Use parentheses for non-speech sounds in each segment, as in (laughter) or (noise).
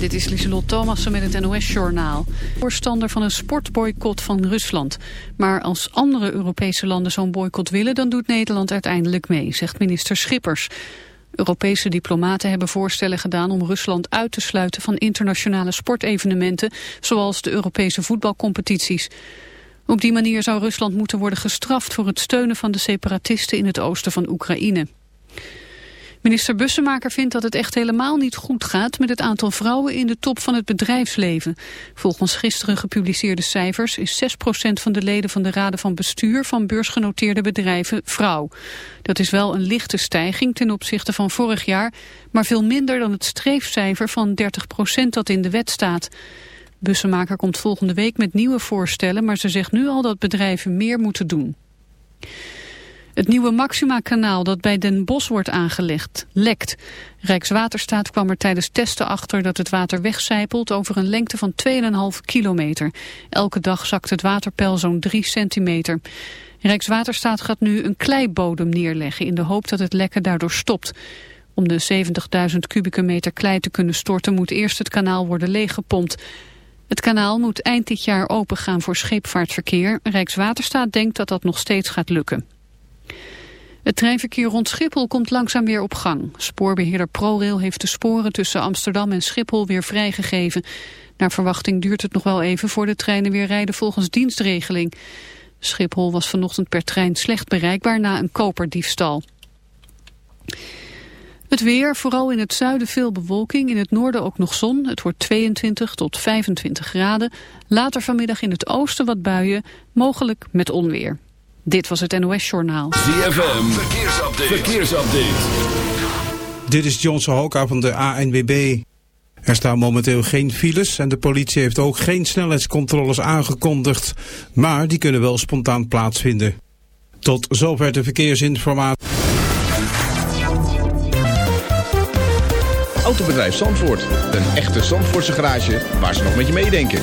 Dit is Lieselot Thomassen met het NOS-journaal. Voorstander van een sportboycott van Rusland. Maar als andere Europese landen zo'n boycott willen... dan doet Nederland uiteindelijk mee, zegt minister Schippers. Europese diplomaten hebben voorstellen gedaan om Rusland uit te sluiten... van internationale sportevenementen, zoals de Europese voetbalcompetities. Op die manier zou Rusland moeten worden gestraft... voor het steunen van de separatisten in het oosten van Oekraïne. Minister Bussemaker vindt dat het echt helemaal niet goed gaat met het aantal vrouwen in de top van het bedrijfsleven. Volgens gisteren gepubliceerde cijfers is 6% van de leden van de raden van bestuur van beursgenoteerde bedrijven vrouw. Dat is wel een lichte stijging ten opzichte van vorig jaar, maar veel minder dan het streefcijfer van 30% dat in de wet staat. Bussemaker komt volgende week met nieuwe voorstellen, maar ze zegt nu al dat bedrijven meer moeten doen. Het nieuwe Maxima-kanaal dat bij Den Bosch wordt aangelegd, lekt. Rijkswaterstaat kwam er tijdens testen achter dat het water wegcijpelt over een lengte van 2,5 kilometer. Elke dag zakt het waterpeil zo'n 3 centimeter. Rijkswaterstaat gaat nu een kleibodem neerleggen in de hoop dat het lekken daardoor stopt. Om de 70.000 kubieke meter klei te kunnen storten moet eerst het kanaal worden leeggepompt. Het kanaal moet eind dit jaar opengaan voor scheepvaartverkeer. Rijkswaterstaat denkt dat dat nog steeds gaat lukken. Het treinverkeer rond Schiphol komt langzaam weer op gang. Spoorbeheerder ProRail heeft de sporen tussen Amsterdam en Schiphol weer vrijgegeven. Naar verwachting duurt het nog wel even voor de treinen weer rijden volgens dienstregeling. Schiphol was vanochtend per trein slecht bereikbaar na een koperdiefstal. Het weer, vooral in het zuiden veel bewolking, in het noorden ook nog zon. Het wordt 22 tot 25 graden. Later vanmiddag in het oosten wat buien, mogelijk met onweer. Dit was het NOS Journaal. ZFM, verkeersupdate. verkeersupdate. Dit is Johnson Hoka van de ANWB. Er staan momenteel geen files en de politie heeft ook geen snelheidscontroles aangekondigd. Maar die kunnen wel spontaan plaatsvinden. Tot zover de verkeersinformatie. Autobedrijf Zandvoort. Een echte Zandvoortse garage waar ze nog met je meedenken.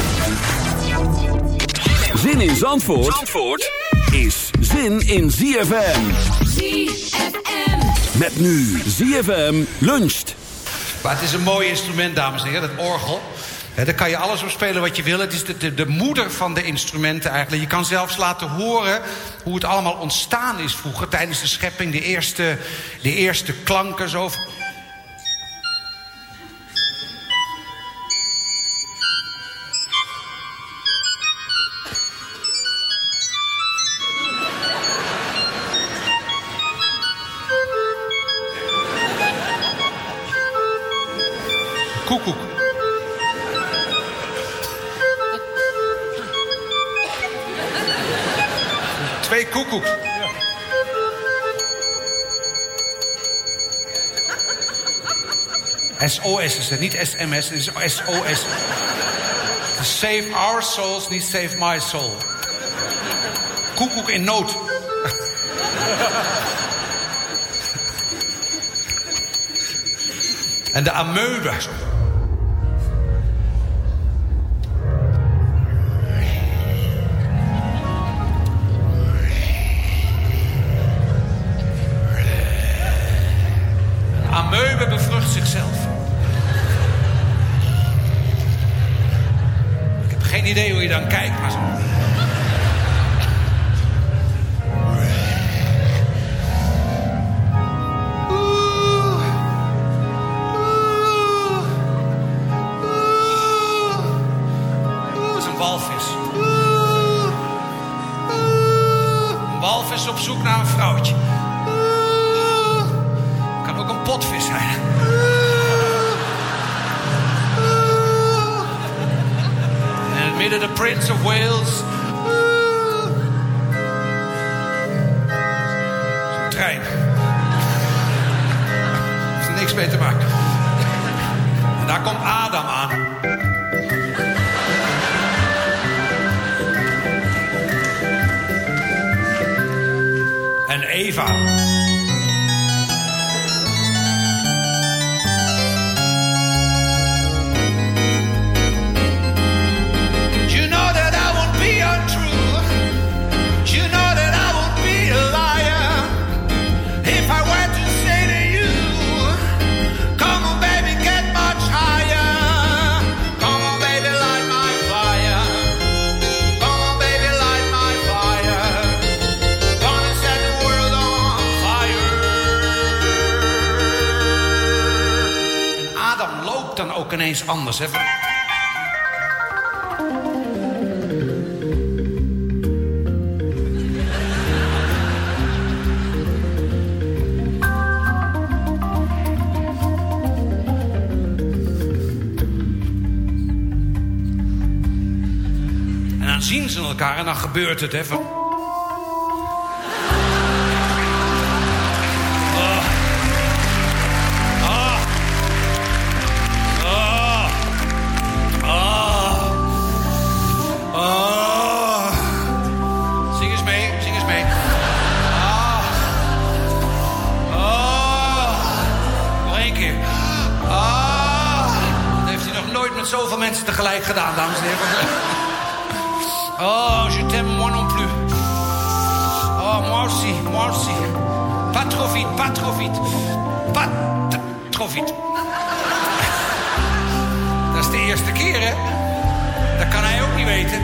Zin in Zandvoort, Zandvoort is zin in ZFM. ZFM. Met nu ZFM luncht. Maar het is een mooi instrument, dames en heren, dat orgel. He, daar kan je alles op spelen wat je wil. Het is de, de, de, moeder van de instrumenten eigenlijk. Je kan zelfs laten horen hoe het allemaal ontstaan is vroeger... tijdens de schepping, de eerste, de eerste klanken zo... SOS is het, niet SMS, het is SOS. Save our souls, niet save my soul. Koekoek in nood. en de ameuben. to the Prince of Wales. Trein. Heeft niks mee maken. anders. Hè? En dan zien ze elkaar en dan gebeurt het. Hè? Patrovit, Patrovit, Patrovit. Dat is de eerste keer, hè? Dat kan hij ook niet weten.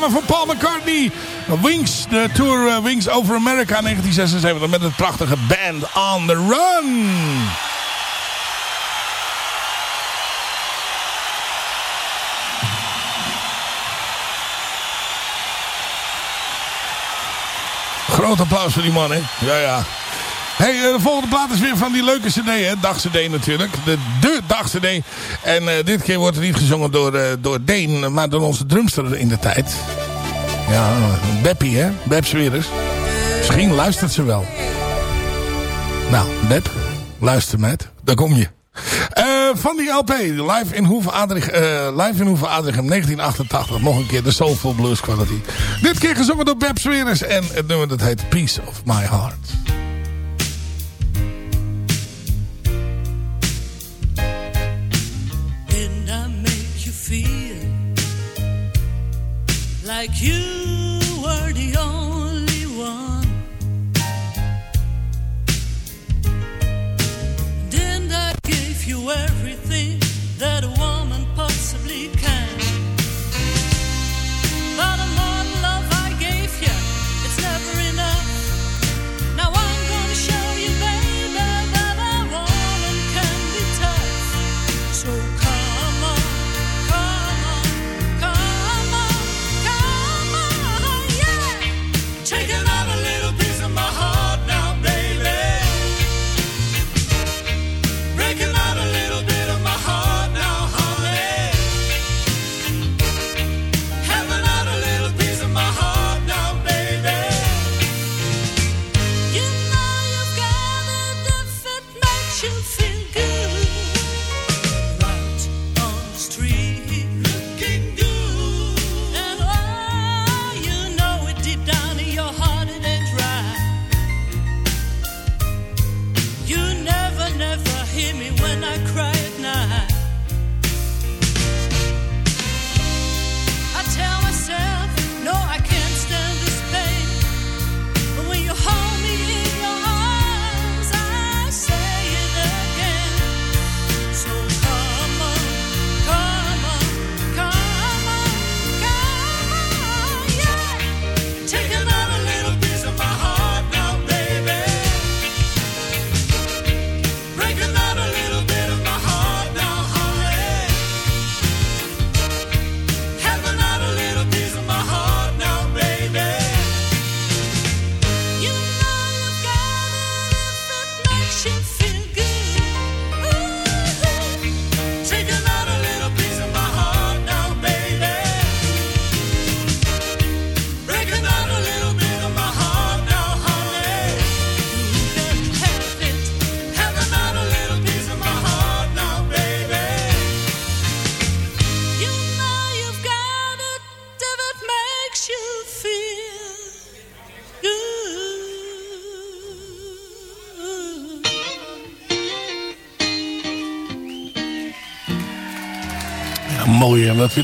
Van Paul McCartney. Wings, de tour eh, Wings Over America 1976 met het prachtige Band on the Run. Groot applaus voor die man, hè? Ja, ja. Hey, eh, de volgende plaat is weer van die leuke cd, hè? Dag-cd natuurlijk. De, de Dag-cd. En eh, dit keer wordt het niet gezongen door, eh, door Deen, maar door onze drumster in de tijd. Ja, Beppie, hè? Beb Sweerders. Misschien luistert ze wel. Nou, Beb, luister met. Daar kom je. Van die LP, live in Hoeve Adrichem, live in Hoeve Adrichem 1988. Nog een keer de Soulful Blues Quality. Dit keer gezongen door Beb Sweerders. En het nummer dat heet Peace of My Heart. Like you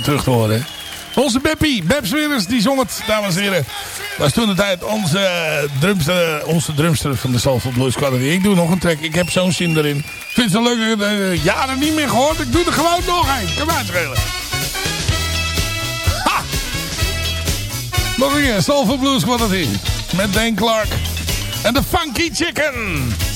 terug te horen. Onze Beppie, Beb Sweerders, die zong het, dames en heren. Is toen de tijd onze drumster, onze drumster van de Soulful Blues Quality. Ik doe nog een track, ik heb zo'n zin erin. Vind het zo leuk, het eh, jaren niet meer gehoord. Ik doe er gewoon nog een, kan schelen. Ha! Nog een keer, Soulful Blues. Met Dane Clark. En de Funky Chicken.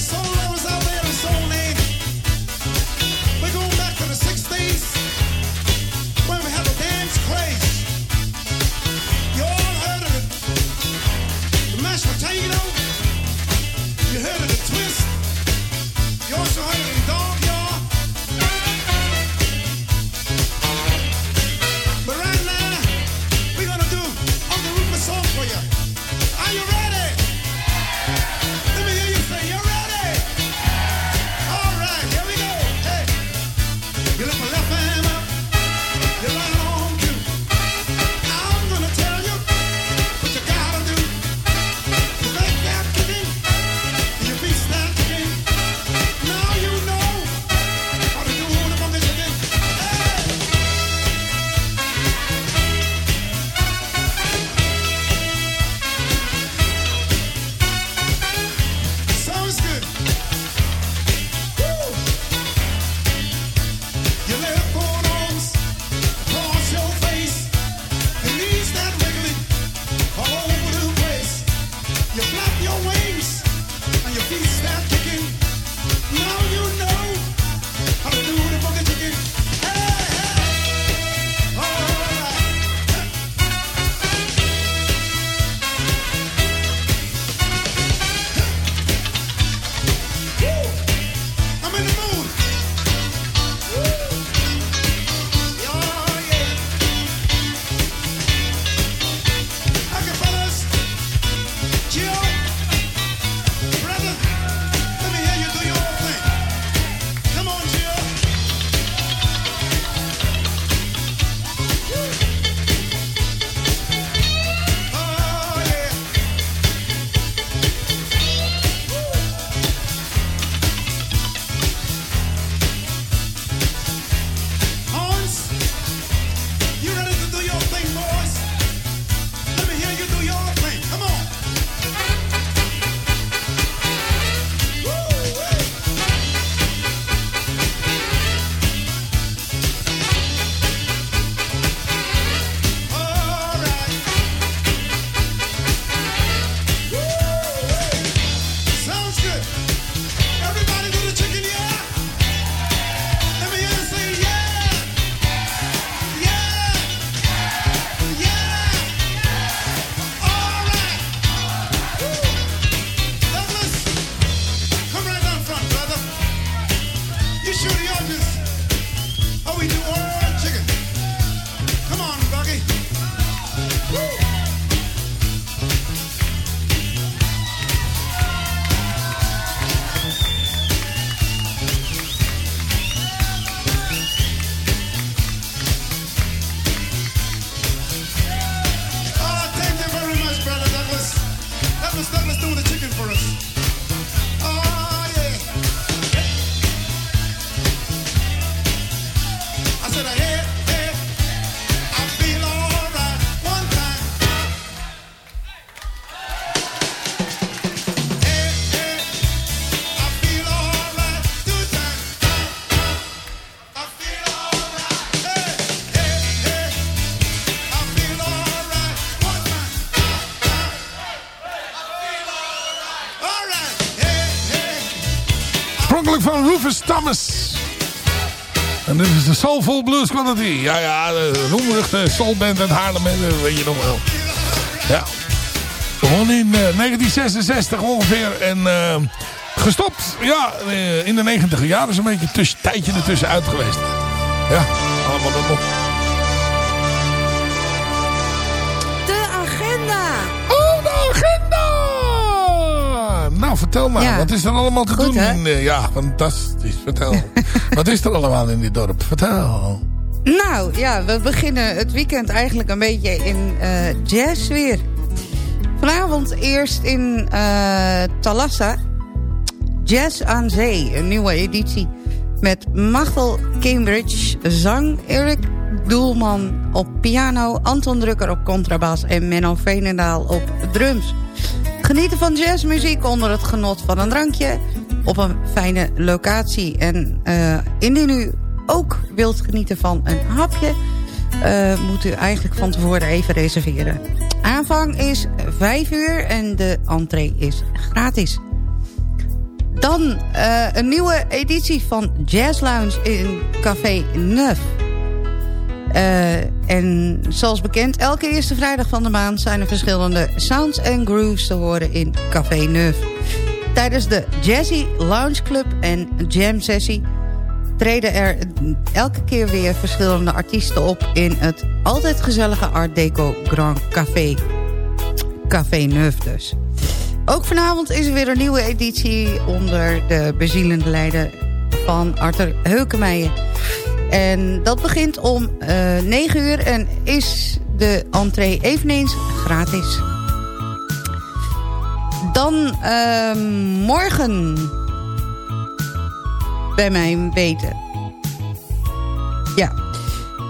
Quality. Ja, ja, de roemruchte soulband uit Haarlem, weet je nog wel. Ja. Gewoon in eh, 1966 ongeveer. En eh, gestopt, ja, eh, in de 90 jaren. is een beetje een tussen, tijdje ertussen uit geweest. Ja, allemaal dat nog. De agenda. Oh, de agenda! Nou, vertel maar. Ja. Wat is er allemaal te Goed, doen? In, eh, ja, fantastisch. Vertel. (laughs) Wat is er allemaal in dit dorp? Vertel. Nou ja, we beginnen het weekend eigenlijk een beetje in eh jazz weer. Vanavond eerst in eh Thalassa. Jazz aan Zee, een nieuwe editie. Met Machtel Cambridge, zang, Erik Doelman op piano... Anton Drukker op contrabas en Menno Veenendaal op drums. Genieten van jazzmuziek onder het genot van een drankje... op een fijne locatie. En eh, indien u ook wilt genieten van een hapje... eh, moet u eigenlijk van tevoren even reserveren. Aanvang is 5 uur en de entree is gratis. Dan eh, een nieuwe editie van Jazz Lounge in Café Neuf. Eh, en zoals bekend, elke eerste vrijdag van de maand... zijn er verschillende sounds en grooves te horen in Café Neuf. Tijdens de Jazzy Lounge Club en Jam Sessie... treden er elke keer weer verschillende artiesten op... in het altijd gezellige Art Deco Grand Café. Café Neuf dus. Ook vanavond is er weer een nieuwe editie... onder de bezielende leider van Arthur Heukemeijer. En dat begint om eh 9 uur en is de entree eveneens gratis. Dan ehm, morgen bij mijn weten. Ja,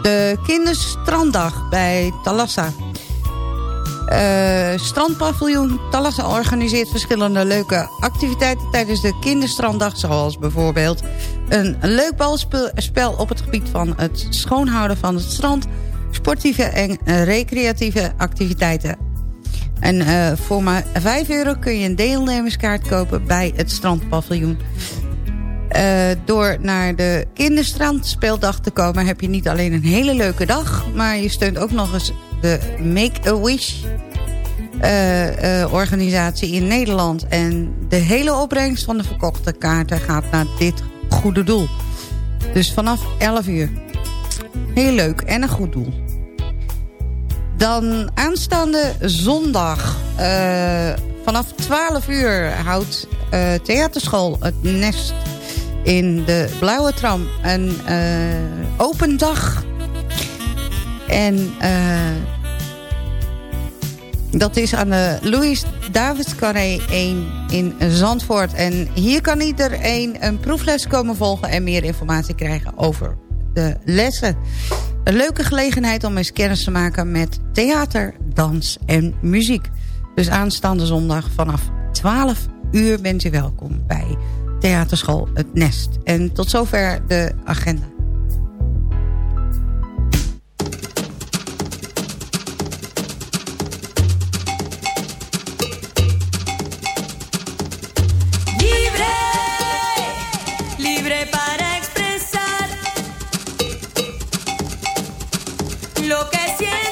de kinderstranddag bij Talassa. Eh, strandpaviljoen Talassa organiseert verschillende leuke activiteiten tijdens de kinderstranddag. Zoals bijvoorbeeld een leuk balspel op het gebied van het schoonhouden van het strand. Sportieve en recreatieve activiteiten. En eh, voor maar 5 euro kun je een deelnemerskaart kopen bij het strandpaviljoen. Eh, door naar de kinderstrandspeeldag te komen... heb je niet alleen een hele leuke dag... maar je steunt ook nog eens de Make-A-Wish... eh, eh, organisatie in Nederland. En de hele opbrengst van de verkochte kaarten gaat naar dit goede doel. Dus vanaf 11 uur. Heel leuk en een goed doel. Dan aanstaande zondag vanaf 12 uur houdt theaterschool het Nest in de Blauwe Tram een eh, open dag. En eh, dat is aan de Louis Davids Carré 1 in Zandvoort. En hier kan iedereen een proefles komen volgen en meer informatie krijgen over de lessen. Een leuke gelegenheid om eens kennis te maken met theater, dans en muziek. Dus aanstaande zondag vanaf 12 uur bent u welkom bij Theaterschool Het Nest. En tot zover de agenda. Lo que siento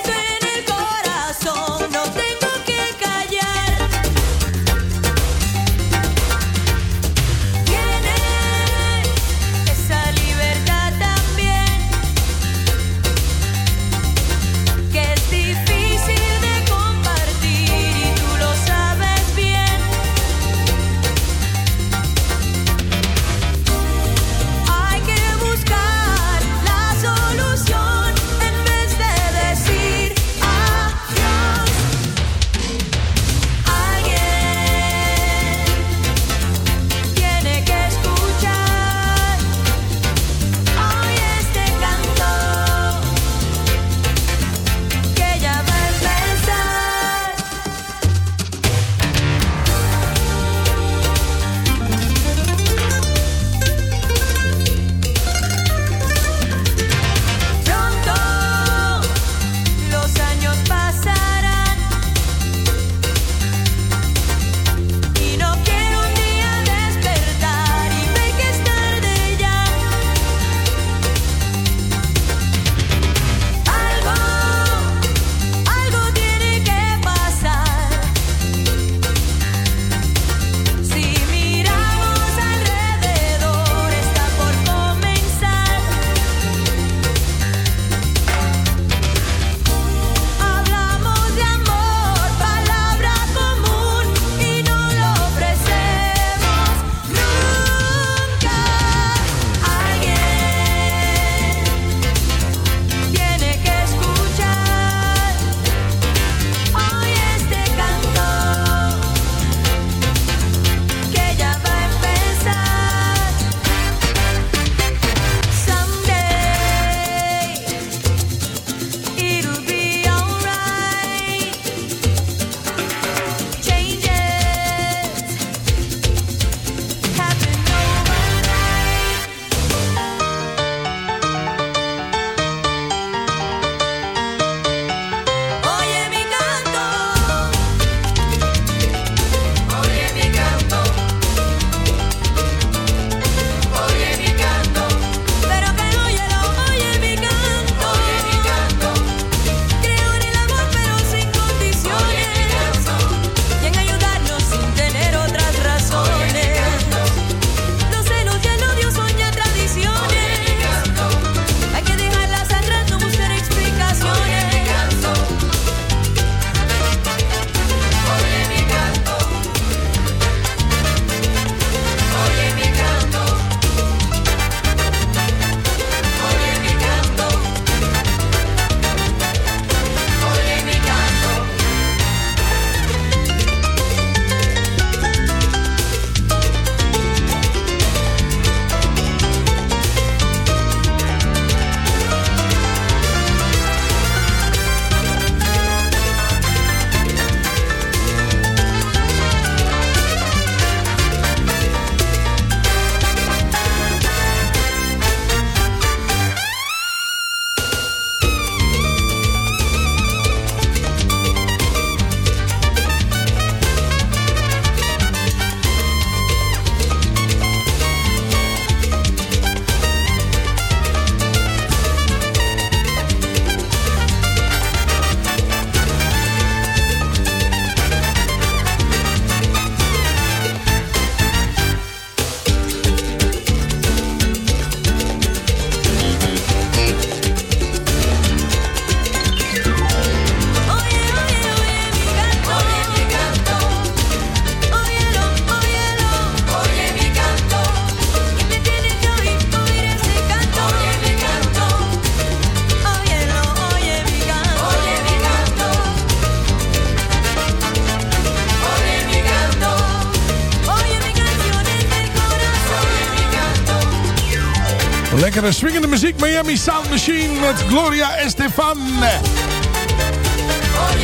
Miami Sound Machine met Gloria Estefan.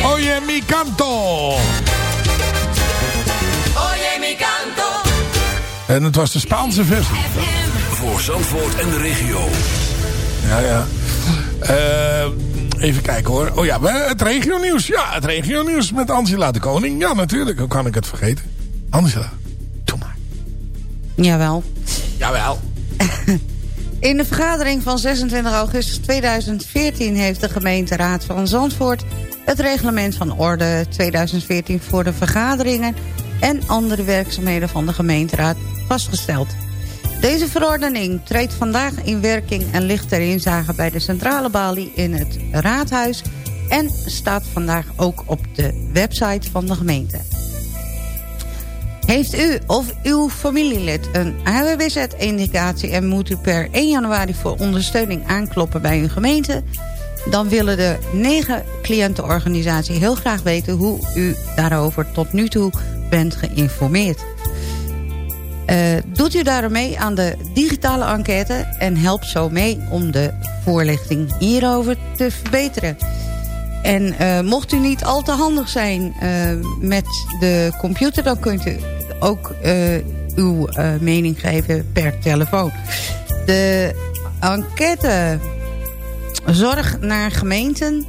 Oye mi canto. Oye mi canto. En het was de Spaanse versie. Voor Zandvoort en de regio. Ja, ja. Eh, even kijken hoor. Oh ja, het regionieuws. Ja, het regionieuws met Angela de Koning. Ja, natuurlijk. Hoe kan ik het vergeten? Angela. Jawel. Jawel. In de vergadering van 26 augustus 2014 heeft de gemeenteraad van Zandvoort... het reglement van orde 2014 voor de vergaderingen... en andere werkzaamheden van de gemeenteraad vastgesteld. Deze verordening treedt vandaag in werking en ligt ter inzage bij de centrale balie in het raadhuis... en staat vandaag ook op de website van de gemeente. Heeft u of uw familielid een AWBZ-indicatie... en moet u per 1 januari voor ondersteuning aankloppen bij uw gemeente... dan willen de negen cliëntenorganisatie heel graag weten... hoe u daarover tot nu toe bent geïnformeerd. Eh, doet u daarom mee aan de digitale enquête... en helpt zo mee om de voorlichting hierover te verbeteren. En eh, mocht u niet al te handig zijn eh, met de computer... dan kunt u ook eh, uw eh, mening geven per telefoon. De enquête Zorg naar gemeenten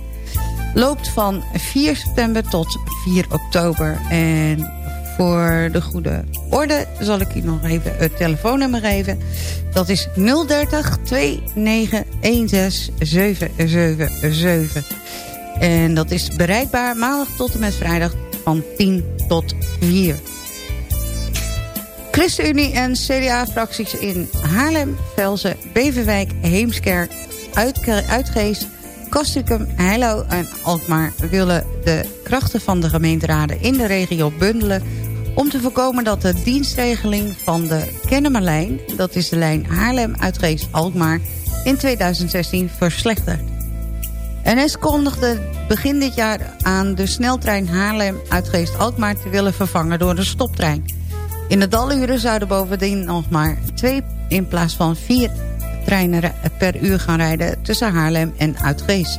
loopt van 4 september tot 4 oktober. En voor de goede orde zal ik u nog even het telefoonnummer geven. Dat is 030 2916 777. En dat is bereikbaar maandag tot en met vrijdag van 10 tot 4. ChristenUnie en CDA-fracties in Haarlem, Velzen, Beverwijk, Heemskerk, Uitgeest, Castricum, Heilo en Alkmaar willen de krachten van de gemeenteraden in de regio bundelen om te voorkomen dat de dienstregeling van de Kennemerlijn, dat is de lijn Haarlem-Uitgeest-Alkmaar, in 2016 verslechtert. NS kondigde begin dit jaar aan de sneltrein Haarlem-Uitgeest-Alkmaar te willen vervangen door een stoptrein. In de daluren zouden bovendien nog maar twee in plaats van vier treinen per uur gaan rijden tussen Haarlem en Uitgeest.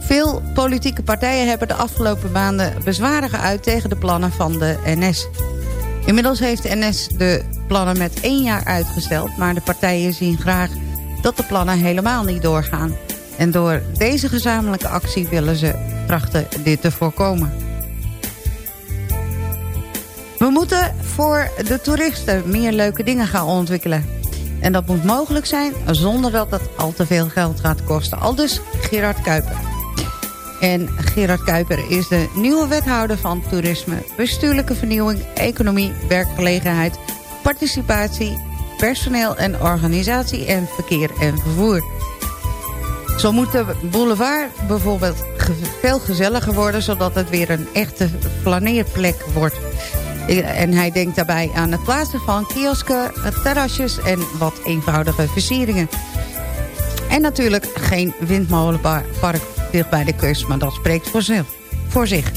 Veel politieke partijen hebben de afgelopen maanden bezwaren geuit tegen de plannen van de NS. Inmiddels heeft de NS de plannen met één jaar uitgesteld... maar de partijen zien graag dat de plannen helemaal niet doorgaan. En door deze gezamenlijke actie willen ze trachten dit te voorkomen. We moeten voor de toeristen meer leuke dingen gaan ontwikkelen. En dat moet mogelijk zijn zonder dat het al te veel geld gaat kosten. Al dus Gerard Kuiper. En Gerard Kuiper is de nieuwe wethouder van toerisme, bestuurlijke vernieuwing, economie, werkgelegenheid, participatie, personeel en organisatie en verkeer en vervoer. Zo moet de boulevard bijvoorbeeld veel gezelliger worden... zodat het weer een echte flaneerplek wordt. En hij denkt daarbij aan het plaatsen van kiosken, terrasjes... en wat eenvoudige versieringen. En natuurlijk geen windmolenpark dicht bij de kust... maar dat spreekt voor zich. Voor zich.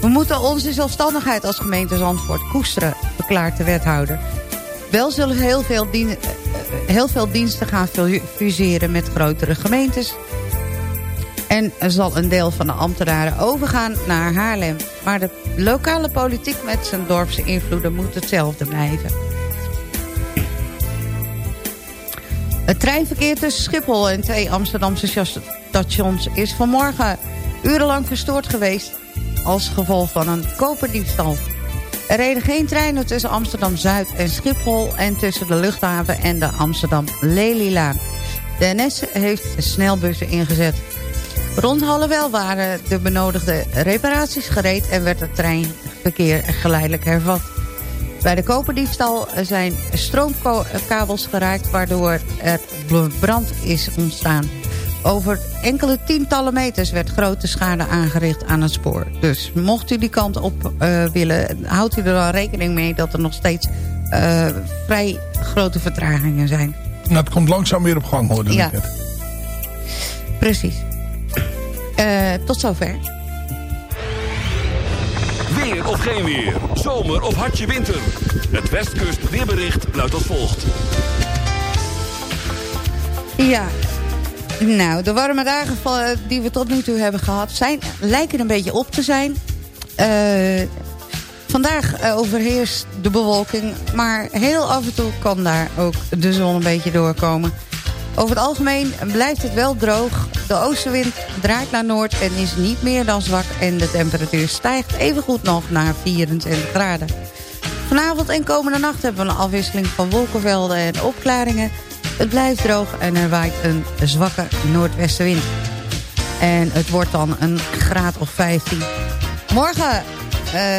We moeten onze zelfstandigheid als gemeente Zandvoort koesteren... verklaart de wethouder. Wel zullen heel veel, dien- eh, heel veel diensten gaan fu- fuseren met grotere gemeentes. En er zal een deel van de ambtenaren overgaan naar Haarlem. Maar de lokale politiek met zijn dorpse invloeden moet hetzelfde blijven. Het treinverkeer tussen Schiphol en twee Amsterdamse stations is vanmorgen urenlang verstoord geweest als gevolg van een koperdiefstal. Er reden geen treinen tussen Amsterdam-Zuid en Schiphol... en tussen de luchthaven en de Amsterdam-Lelylaan. De NS heeft snelbussen ingezet. Rond half elf waren de benodigde reparaties gereed... en werd het treinverkeer geleidelijk hervat. Bij de koperdiefstal zijn stroomkabels geraakt... waardoor er brand is ontstaan. Over enkele tientallen meters werd grote schade aangericht aan het spoor. Dus mocht u die kant op eh, willen, houdt u er dan rekening mee... dat er nog steeds eh, vrij grote vertragingen zijn. Nou, het komt langzaam weer op gang, hoorde Ja. Precies. Eh, tot zover. Weer of geen weer. Zomer of hartje winter. Het Westkust weerbericht luidt als volgt. Ja. Nou, de warme dagen van- die we tot nu toe hebben gehad... Zijn, lijken een beetje op te zijn. Eh, vandaag eh, overheerst de bewolking... maar heel af en toe kan daar ook de zon een beetje doorkomen. Over het algemeen blijft het wel droog. De oostenwind draait naar noord en is niet meer dan zwak... en de temperatuur stijgt evengoed nog naar 24 graden. Vanavond en komende nacht hebben we een afwisseling van wolkenvelden en opklaringen. Het blijft droog en er waait een zwakke noordwestenwind. En het wordt dan een graad of 15. Morgen eh,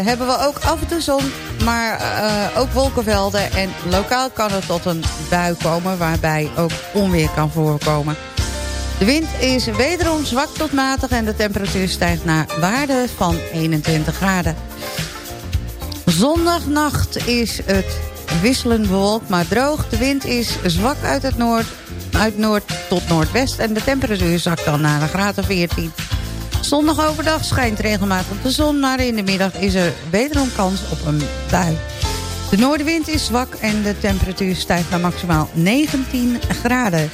hebben we ook af en toe zon, maar eh, ook wolkenvelden. En lokaal kan het tot een bui komen waarbij ook onweer kan voorkomen. De wind is wederom zwak tot matig en de temperatuur stijgt naar waarde van 21 graden. Zondagnacht is het wisselend bewolkt, maar droog. De wind is zwak uit het noord, uit noord tot noordwest en de temperatuur zakt dan naar een graad of 14. Zondag overdag schijnt regelmatig de zon, maar in de middag is er wederom kans op een bui. De noordenwind is zwak en de temperatuur stijgt naar maximaal 19 graden.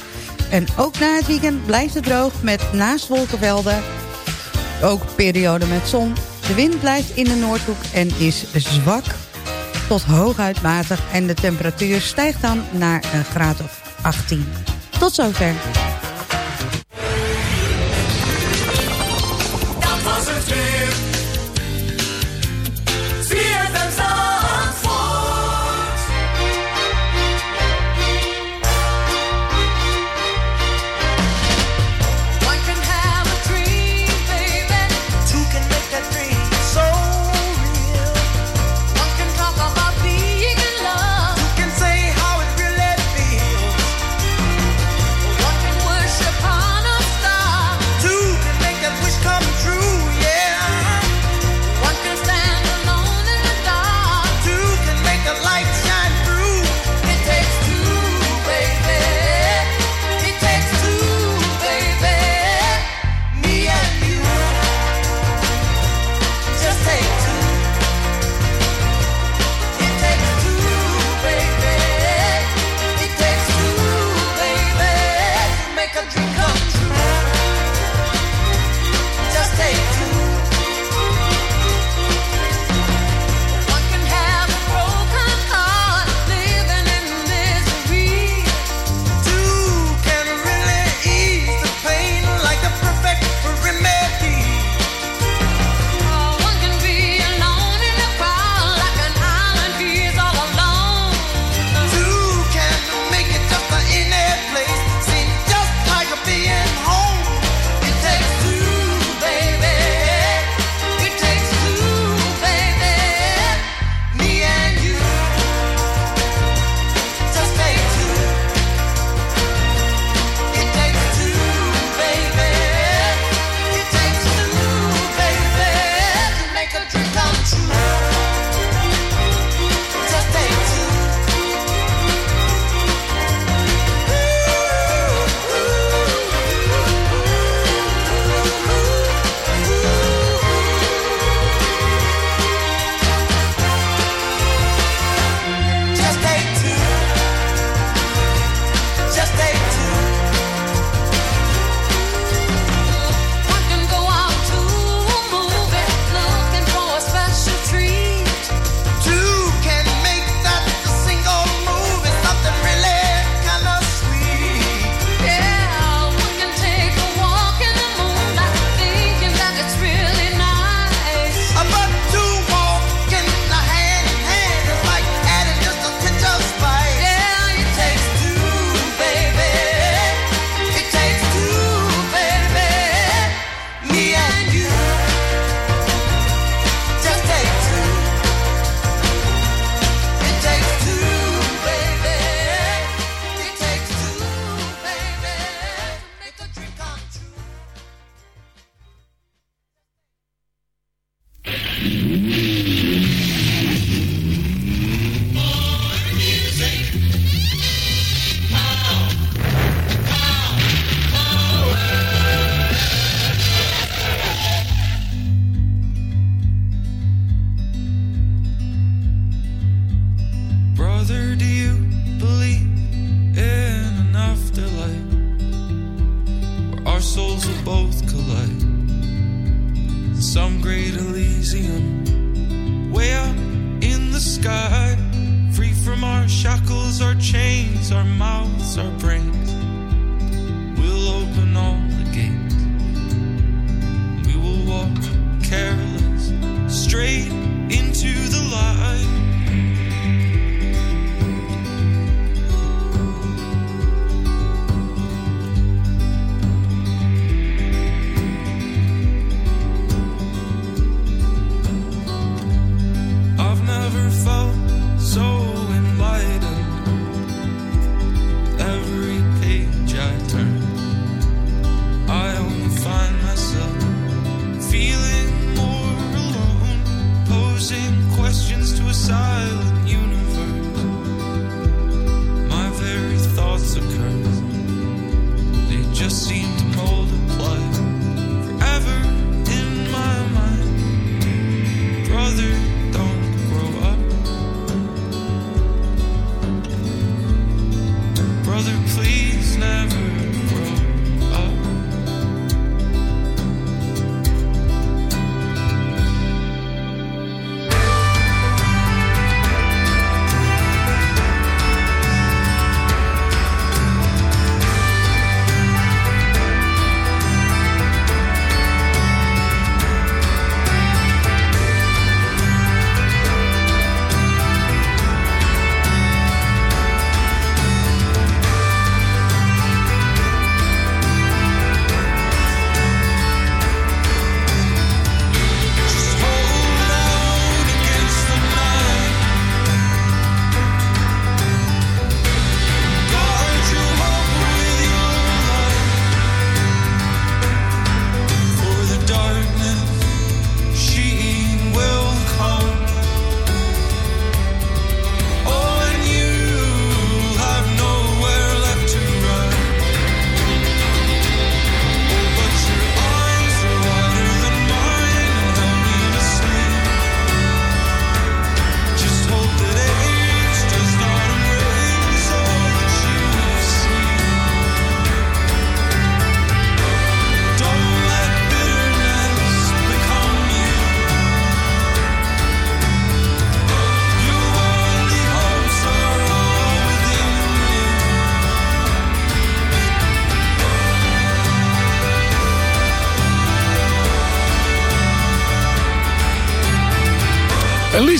En ook na het weekend blijft het droog met naast wolkenvelden ook periode met zon. De wind blijft in de Noordhoek en is zwak tot hooguit matig. En de temperatuur stijgt dan naar een graad of 18. Tot zover.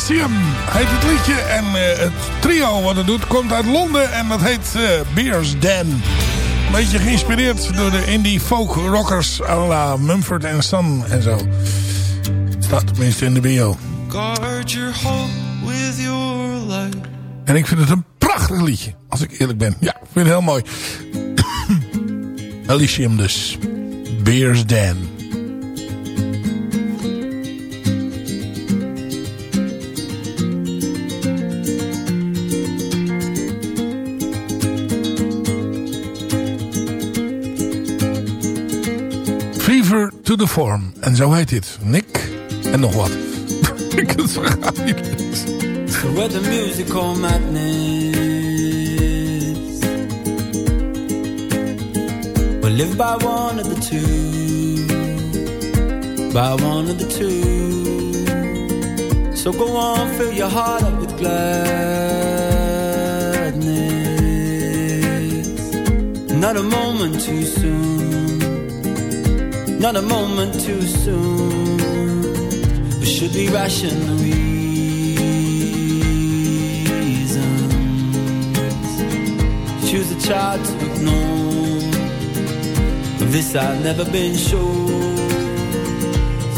Elysium heet het liedje. En eh, het trio wat het doet komt uit Londen. En dat heet eh, Beers Den. Een beetje geïnspireerd door de indie folk rockers à la Mumford Son en zo. Staat tenminste in de bio. Guard your hope with your light. En ik vind het een prachtig liedje. Als ik eerlijk ben. Ja, ik vind het heel mooi. (coughs) Elysium dus. Beers Den. Form. En zo heet dit. Nick en nog wat. (laughs) ik het zo gaan niet. We're the musical madness. We live by one of the two. By one of the two. So go on, fill your heart up with gladness. Not a moment too soon. Not a moment too soon. We should be rational reasons. Choose a child to ignore. Of this I've never been sure.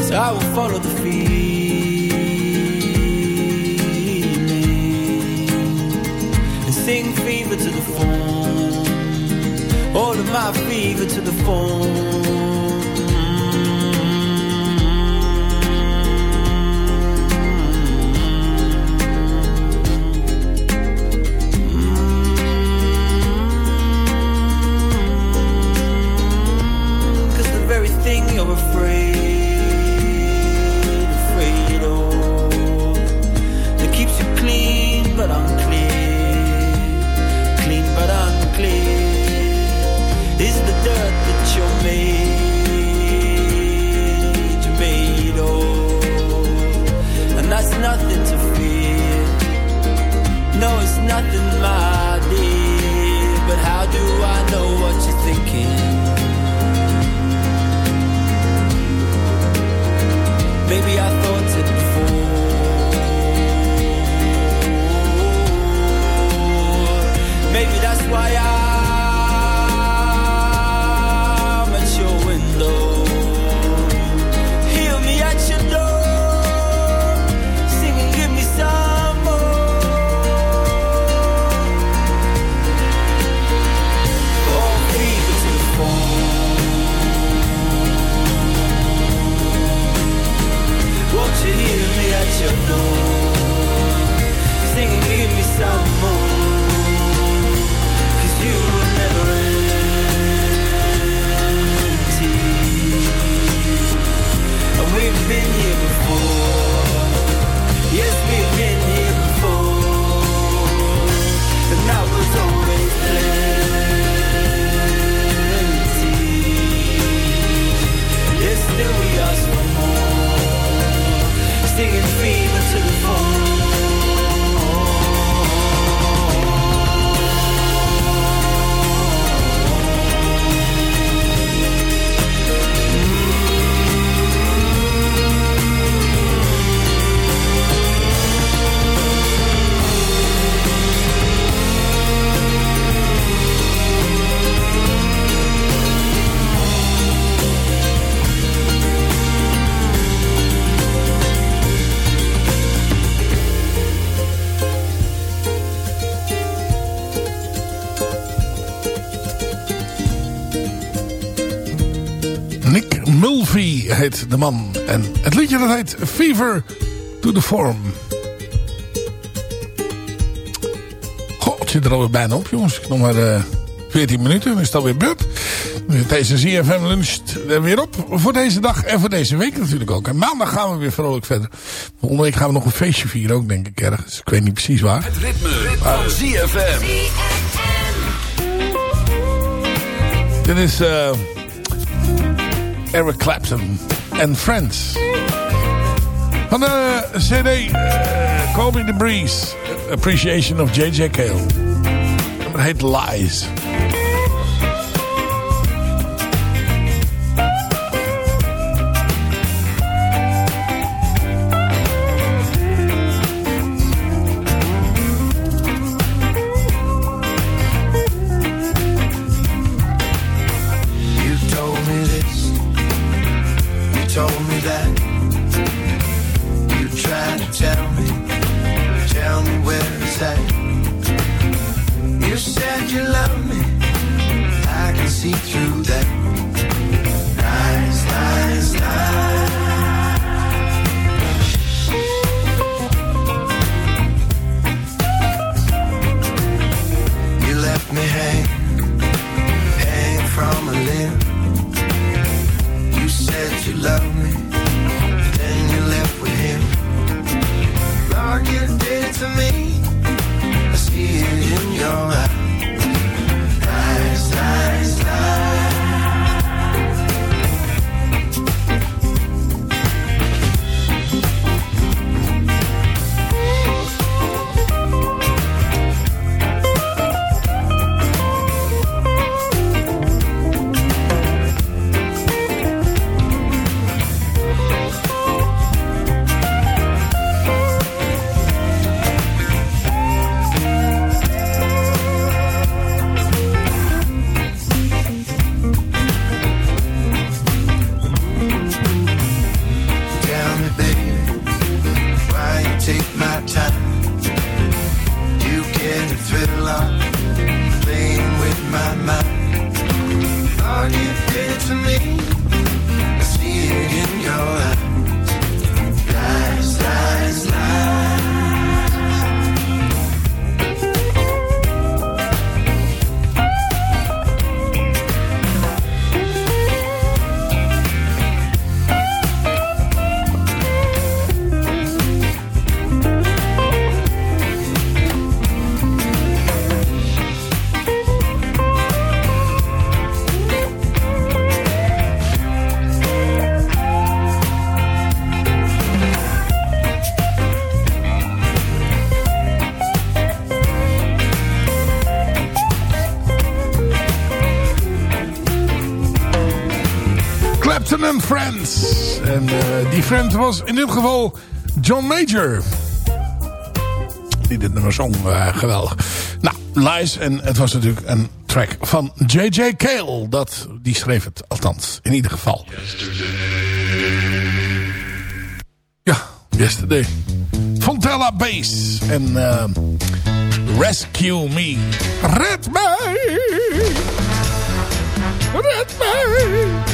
So I will follow the feeling and sing fever to the phone. Order my fever to the phone. afraid, afraid of. That keeps you clean but clean but. Is the dirt that you're made, made of, and that's nothing to fear. No, it's nothing, my dear. But how do I know what you're thinking? Maybe I thought it before. Maybe that's why I'm yourself het liedje dat heet Fever to the Form. Goh, het zit er alweer bijna op jongens. Nog maar eh 14 minuten, dan is het alweer bub. Deze ZFM luncht er weer op voor deze dag en voor deze week natuurlijk ook. En maandag gaan we weer vrolijk verder. Volgende week gaan we nog een feestje vieren ook, denk ik ergens. Ik weet niet precies waar. Het ritme, van ZFM. Dit is eh, Eric Clapton and Friends. Van de CD eh, Call Me The Breeze. Appreciation of J.J. Cale. Het heet Lies. Friend was in dit geval John Major. Die dit nummer zong. eh, geweldig. Nou, Lies. En het was natuurlijk een track van J.J. Cale. Dat, die schreef het, althans. In ieder geval. Ja, Yesterday. Fontella Bass. En eh, Rescue Me. Red mij! Red mij!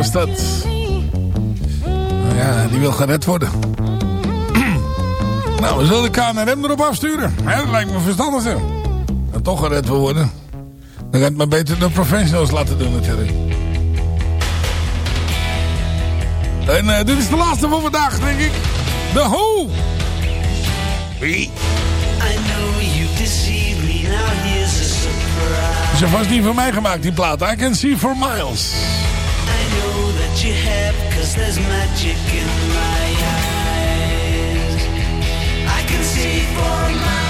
Was dat. Nou Ja, die wil gered worden. (clears throat) nou, we zullen de KNRM erop afsturen. Hè, dat lijkt me verstandig zo. En toch gered wil worden. Dan gaat het maar beter de professionals laten doen natuurlijk. En eh, dit is de laatste voor vandaag, denk ik. De Ho! Wie? I know you deceived me, now here's a surprise. Ze was niet voor mij gemaakt, die plaat. I can see for miles. Know that you have, cause there's magic in my eyes. I can see for miles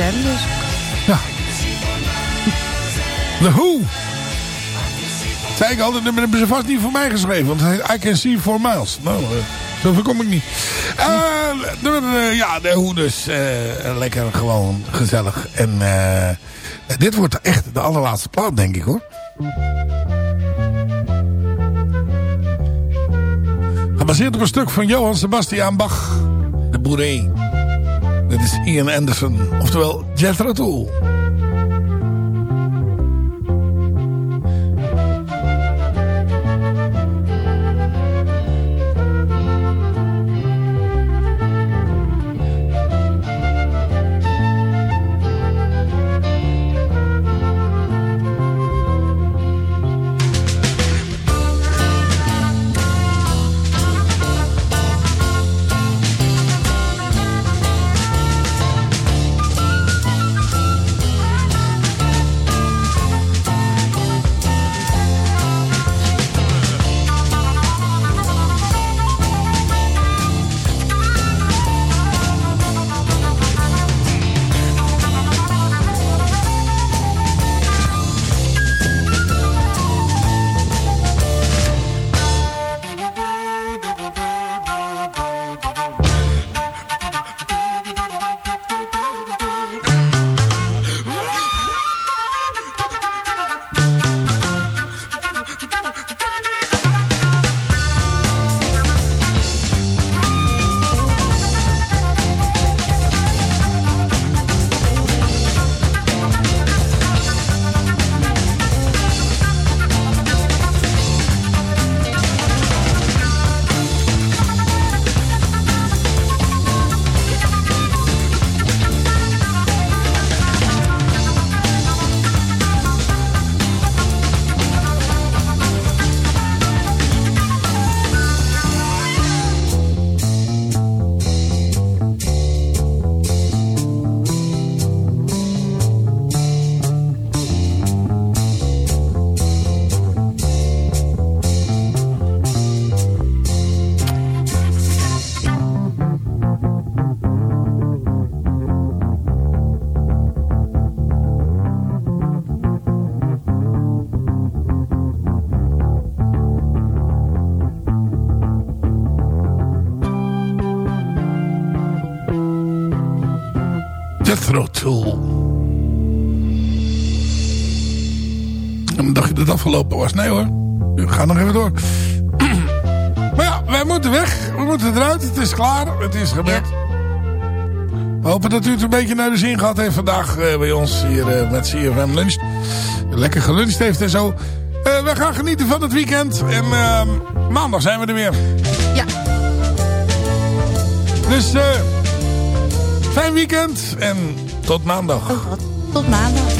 ZFM dus. Ja. The Who. Zei ik altijd, dat hebben ze vast niet voor mij geschreven. Want hij heet I Can See For Miles. Nou, uh, zover kom ik niet. Eh, de- de- ja, de Who dus. eh, lekker gewoon gezellig. En eh, dit wordt echt de allerlaatste plaat, denk ik hoor. Gebaseerd op een stuk van Johann Sebastian Bach. De Bourrée. Dit is Ian Anderson. Oftewel Jethro Tull. Het is gebeurd. We hopen dat u het een beetje naar de zin gehad heeft vandaag eh, bij ons hier eh, met CFM Lunch. Lekker geluncht heeft en zo. Eh, we gaan genieten van het weekend. En maandag zijn we er weer. Ja. Dus fijn weekend en tot maandag. Tot maandag.